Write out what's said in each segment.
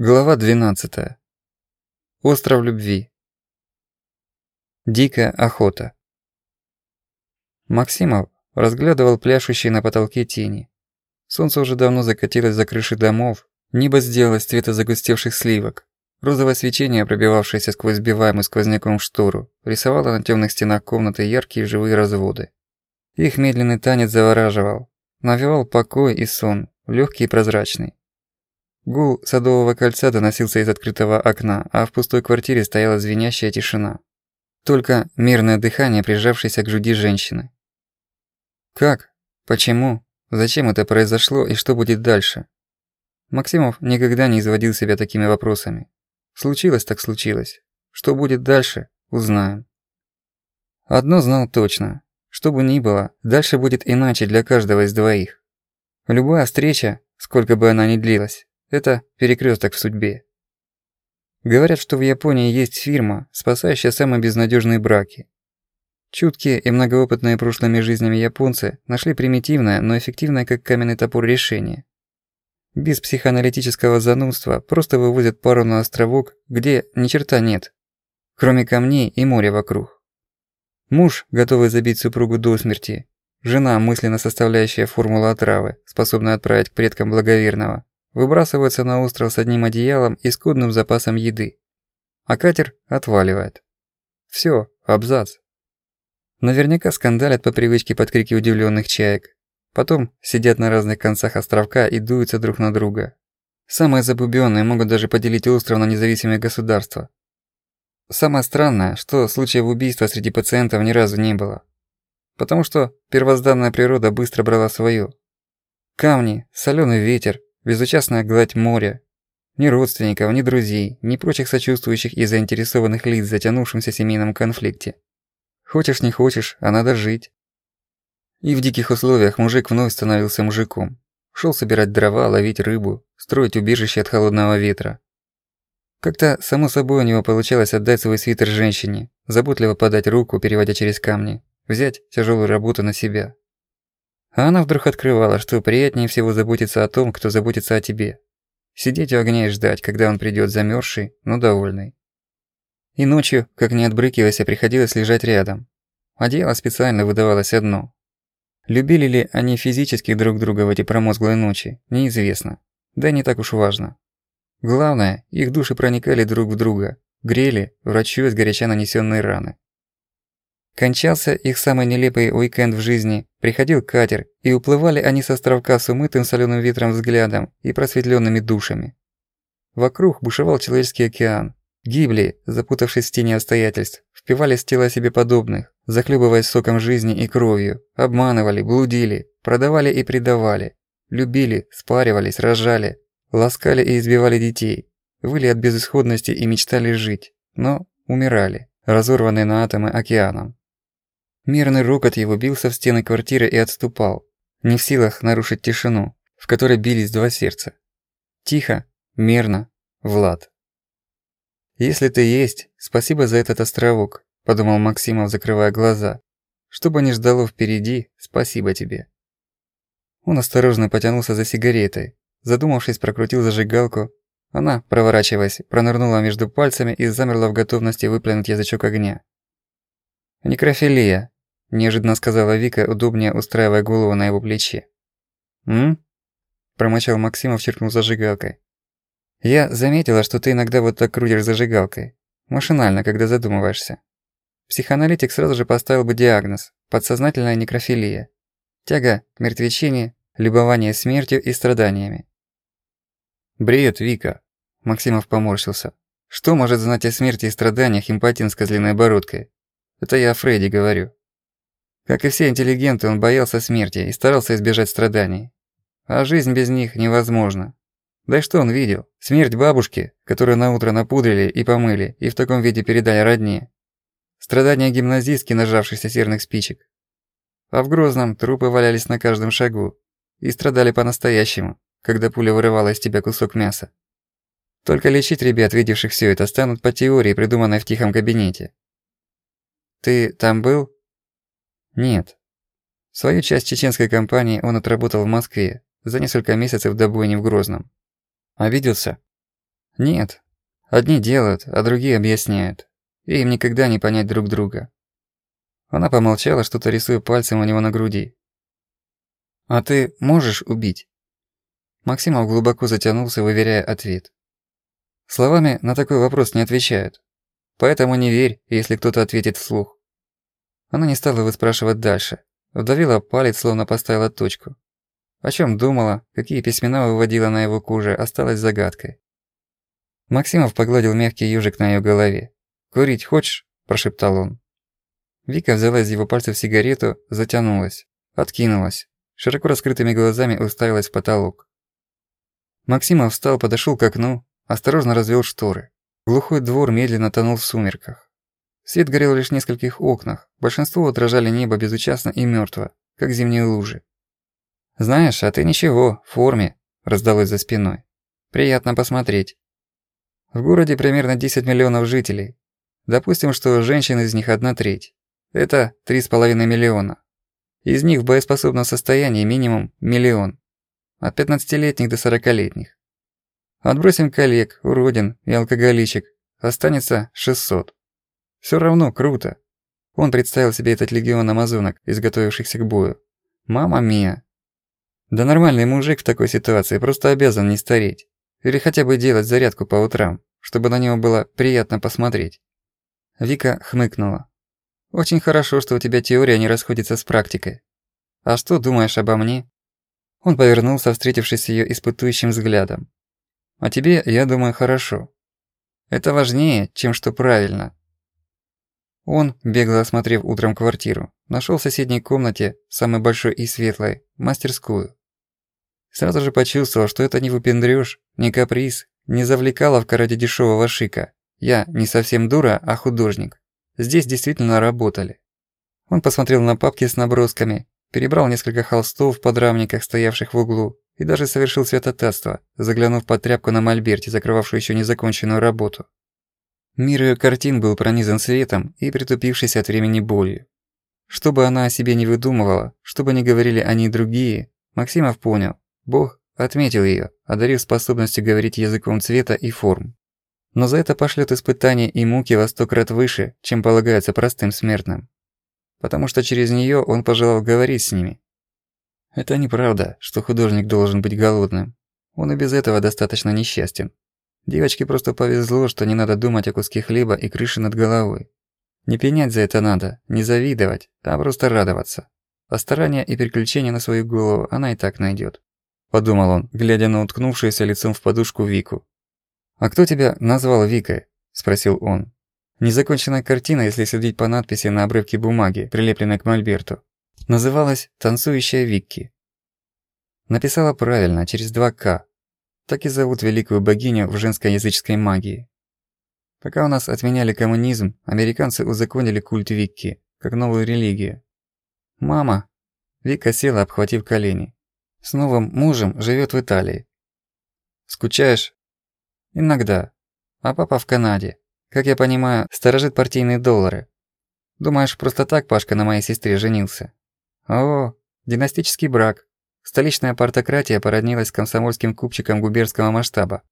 Глава 12. Остров любви. Дикая охота. Максимов разглядывал пляшущие на потолке тени. Солнце уже давно закатилось за крыши домов, небо сделалось цвета загустевших сливок. Розовое свечение, пробивавшееся сквозь сбиваемую сквозняком штору, рисовало на темных стенах комнаты яркие живые разводы. Их медленный танец завораживал, навевал покой и сон, легкий и прозрачный. Гул садового кольца доносился из открытого окна, а в пустой квартире стояла звенящая тишина. Только мирное дыхание, прижавшееся к груди женщины. Как? Почему? Зачем это произошло и что будет дальше? Максимов никогда не изводил себя такими вопросами. Случилось так случилось. Что будет дальше, узнаем. Одно знал точно. Что бы ни было, дальше будет иначе для каждого из двоих. Любая встреча, сколько бы она ни длилась, это перекресток в судьбе. Говорят, что в Японии есть фирма, спасающая самые безнадежные браки. Чуткие и многоопытные прошлыми жизнями японцы нашли примитивное, но эффективное как каменный топор решение. Без психоаналитического занудства просто вывозят пару на островок, где ни черта нет, кроме камней и моря вокруг. Муж, готовый забить супругу до смерти, жена, мысленно составляющая формулу отравы, способная отправить к предкам благоверного, выбрасываются на остров с одним одеялом и скудным запасом еды. А катер отваливает. Всё, абзац. Наверняка скандалят по привычке под крики удивленных чаек. Потом сидят на разных концах островка и дуются друг на друга. Самые забубённые могут даже поделить остров на независимые государства. Самое странное, что случаев убийства среди пациентов ни разу не было. Потому что первозданная природа быстро брала своё. Камни, солёный ветер, безучастная гладь моря. Ни родственников, ни друзей, ни прочих сочувствующих и заинтересованных лиц в затянувшемся семейном конфликте. Хочешь не хочешь, а надо жить. И в диких условиях мужик вновь становился мужиком. Шел собирать дрова, ловить рыбу, строить убежище от холодного ветра. Как-то само собой у него получалось отдать свой свитер женщине, заботливо подать руку, переводя через камни, взять тяжелую работу на себя. А она вдруг открывала, что приятнее всего заботиться о том, кто заботится о тебе. Сидеть у огня и ждать, когда он придёт замёрзший, но довольный. И ночью, как не отбрыкиваясь, приходилось лежать рядом. Одеяло специально выдавалось одно. Любили ли они физически друг друга в эти промозглые ночи, неизвестно. Да не так уж важно. Главное, их души проникали друг в друга, грели, врачуя горяча нанесённые раны. Кончался их самый нелепый уикенд в жизни, приходил катер, и уплывали они с островка с умытым соленым ветром взглядом и просветленными душами. Вокруг бушевал человеческий океан. Гибли, запутавшись в тени обстоятельств, впивались в тела себе подобных, захлебываясь соком жизни и кровью, обманывали, блудили, продавали и предавали, любили, спаривались, рожали, ласкали и избивали детей, выли от безысходности и мечтали жить, но умирали, разорванные на атомы океаном. Мирный рокот его бился в стены квартиры и отступал, не в силах нарушить тишину, в которой бились два сердца. Тихо, мирно, Влад. «Если ты есть, спасибо за этот островок», – подумал Максимов, закрывая глаза. «Что бы ни ждало впереди, спасибо тебе». Он осторожно потянулся за сигаретой, задумавшись, прокрутил зажигалку. Она, проворачиваясь, пронырнула между пальцами и замерла в готовности выплюнуть язычок огня. «Некрофилия», – неожиданно сказала Вика, удобнее устраивая голову на его плече. «М?» – промычал Максимов, черкнул зажигалкой. «Я заметила, что ты иногда вот так крутишь зажигалкой. Машинально, когда задумываешься. Психоаналитик сразу же поставил бы диагноз – подсознательная некрофилия. Тяга к мертвечине, любование смертью и страданиями. «Бред, Вика!» – Максимов поморщился. «Что может знать о смерти и страданиях импотент с козлиной бородкой? Это я о Фредди говорю. Как и все интеллигенты, он боялся смерти и старался избежать страданий. А жизнь без них невозможна. Да и что он видел? Смерть бабушки, которую наутро напудрили и помыли, и в таком виде передали родне. Страдания гимназистки, нажавшейся серных спичек. А в Грозном трупы валялись на каждом шагу. И страдали по-настоящему, когда пуля вырывала из тебя кусок мяса. Только лечить ребят, видевших все это, станут по теории, придуманной в тихом кабинете. «Ты там был?» Нет. Свою часть чеченской кампании он отработал в Москве за несколько месяцев до бойни в Грозном. Обиделся? Нет. Одни делают, а другие объясняют. И им никогда не понять друг друга. Она помолчала, что-то рисуя пальцем у него на груди. «А ты можешь убить?» Максимов глубоко затянулся, выверяя ответ. Словами на такой вопрос не отвечают. Поэтому не верь, если кто-то ответит вслух. Она не стала выспрашивать дальше. Вдавила палец, словно поставила точку. О чем думала, какие письмена выводила на его коже, осталось загадкой. Максимов погладил мягкий южик на ее голове. «Курить хочешь?» – прошептал он. Вика взяла из его пальцев сигарету, затянулась, откинулась, широко раскрытыми глазами уставилась в потолок. Максимов встал, подошел к окну, осторожно развел шторы. Глухой двор медленно тонул в сумерках. Свет горел лишь в нескольких окнах, большинство отражали небо безучастно и мертво, как зимние лужи. «Знаешь, а ты ничего, в форме», – раздалось за спиной. «Приятно посмотреть». В городе примерно 10 миллионов жителей. Допустим, что женщин из них одна треть. Это 3,5 миллиона. Из них в боеспособном состоянии минимум миллион. От 15-летних до 40-летних. Отбросим коллег, уродин и алкоголичек. Останется 600. Всё равно круто. Он представил себе этот легион амазонок, изготовившихся к бою. Мама мия, да нормальный мужик в такой ситуации просто обязан не стареть. Или хотя бы делать зарядку по утрам, чтобы на него было приятно посмотреть. Вика хмыкнула. «Очень хорошо, что у тебя теория не расходится с практикой. А что думаешь обо мне?» Он повернулся, встретившись с её испытующим взглядом. «О тебе, я думаю, хорошо. Это важнее, чем что правильно». Он, бегло осмотрев утром квартиру, нашёл в соседней комнате, самой большой и светлой, мастерскую. Сразу же почувствовал, что это не выпендрёж, не каприз, не завлекаловка ради дешевого шика. Я не совсем дура, а художник. Здесь действительно работали. Он посмотрел на папки с набросками, перебрал несколько холстов в подрамниках, стоявших в углу, и даже совершил святотатство, заглянув под тряпку на мольберте, закрывавшую еще незаконченную работу. Мир ее картин был пронизан светом и притупившись от времени болью. Что бы она о себе не выдумывала, что бы ни говорили они другие, Максимов понял, Бог отметил её, одарив способностью говорить языком цвета и форм. Но за это пошлёт испытания и муки во сто крат выше, чем полагается простым смертным. Потому что через неё он пожелал говорить с ними. Это неправда, что художник должен быть голодным. Он и без этого достаточно несчастен. Девочке просто повезло, что не надо думать о куске хлеба и крыше над головой. Не пенять за это надо, не завидовать, а просто радоваться. А старания и приключения на свою голову она и так найдёт. – подумал он, глядя на уткнувшуюся лицом в подушку Вику. «А кто тебя назвал Викой?» – спросил он. Незаконченная картина, если судить по надписи на обрывке бумаги, прилепленной к мольберту, называлась «Танцующая Викки». Написала правильно, через два «К». Так и зовут великую богиню в женской языческой магии. Пока у нас отменяли коммунизм, американцы узаконили культ Викки, как новую религию. «Мама!» Вика села, обхватив колени. С новым мужем живет в Италии. Скучаешь? Иногда. А папа в Канаде. Как я понимаю, сторожит партийные доллары. Думаешь, просто так Пашка на моей сестре женился? О, династический брак. Столичная партократия породнилась с комсомольским купчиком губернского масштаба.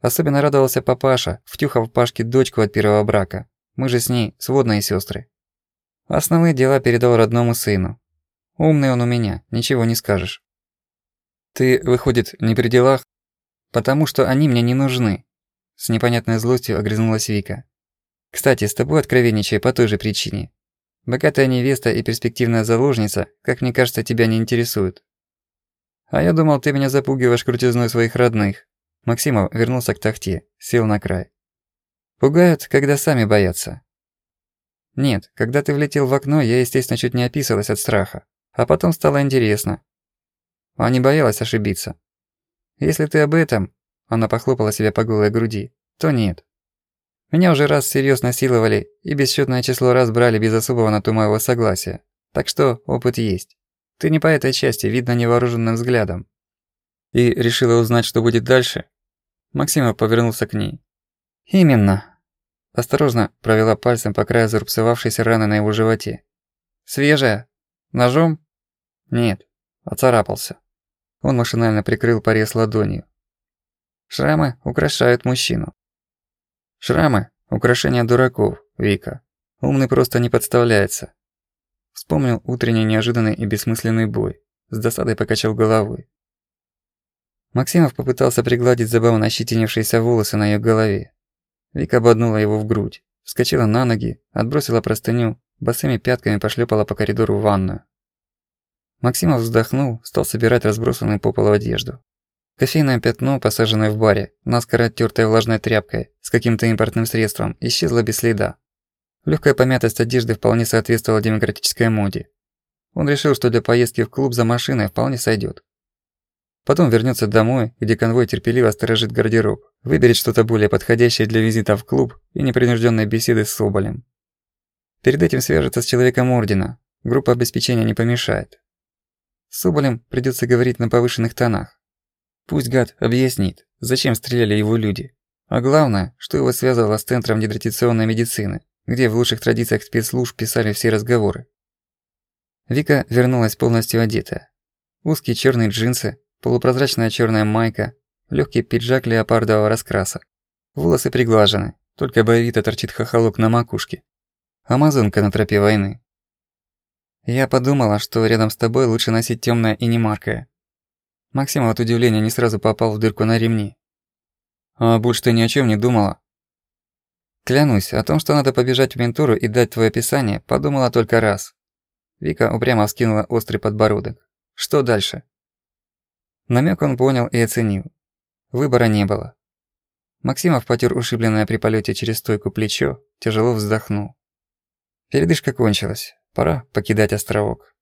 Особенно радовался папаша, втюхав Пашке дочку от первого брака. Мы же с ней сводные сестры. Основные дела передал родному сыну. Умный он у меня, ничего не скажешь. Ты, выходит, не при делах? Потому что они мне не нужны. С непонятной злостью огрызнулась Вика. Кстати, с тобой откровенничай по той же причине. Богатая невеста и перспективная заложница, как мне кажется, тебя не интересуют. А я думал, ты меня запугиваешь крутизной своих родных. Максимов вернулся к тахте, сел на край. Пугают, когда сами боятся. Нет, когда ты влетел в окно, я, естественно, чуть не описалась от страха. А потом стало интересно, а не боялась ошибиться. Если ты об этом, она похлопала себя по голой груди, то нет. Меня уже раз всерьёз насиловали и бесчетное число раз брали без особого на то моего согласия. Так что опыт есть. Ты не по этой части, видно невооруженным взглядом. И решила узнать, что будет дальше? Максима повернулся к ней. Именно. Осторожно провела пальцем по краю зарубцевавшейся раны на его животе. Свежая? Ножом? Нет, оцарапался. Он машинально прикрыл порез ладонью. Шрамы украшают мужчину. Шрамы – украшение дураков, Вика. Умный просто не подставляется. Вспомнил утренний неожиданный и бессмысленный бой. С досадой покачал головой. Максимов попытался пригладить забавно ощетинившиеся волосы на её голове. Вика ободнула его в грудь, вскочила на ноги, отбросила простыню, босыми пятками пошлепала по коридору в ванную. Максимов вздохнул, стал собирать разбросанную по полу одежду. Кофейное пятно, посаженное в баре, наскоро оттёртое влажной тряпкой, с каким-то импортным средством, исчезло без следа. Легкая помятость одежды вполне соответствовала демократической моде. Он решил, что для поездки в клуб за машиной вполне сойдет. Потом вернется домой, где конвой терпеливо сторожит гардероб, выберет что-то более подходящее для визита в клуб и непринужденной беседы с Соболем. Перед этим свяжется с человеком Ордена, группа обеспечения не помешает. С Соболем придется говорить на повышенных тонах. Пусть гад объяснит, зачем стреляли его люди. А главное, что его связывало с Центром нетрадиционной медицины, где в лучших традициях спецслужб писали все разговоры. Вика вернулась полностью одетая. Узкие черные джинсы, полупрозрачная черная майка, легкий пиджак леопардового раскраса. Волосы приглажены, только боевито торчит хохолок на макушке. Амазонка на тропе войны. Я подумала, что рядом с тобой лучше носить темное и немаркое. Максим от удивления не сразу попал в дырку на ремни. А больше ты ни о чем не думала? Клянусь, о том, что надо побежать в ментуру и дать твое описание, подумала только раз. Вика упрямо вскинула острый подбородок. Что дальше? Намек он понял и оценил. Выбора не было. Максимов потер ушибленное при полете через стойку плечо, тяжело вздохнул. Передышка кончилась. Пора покидать островок.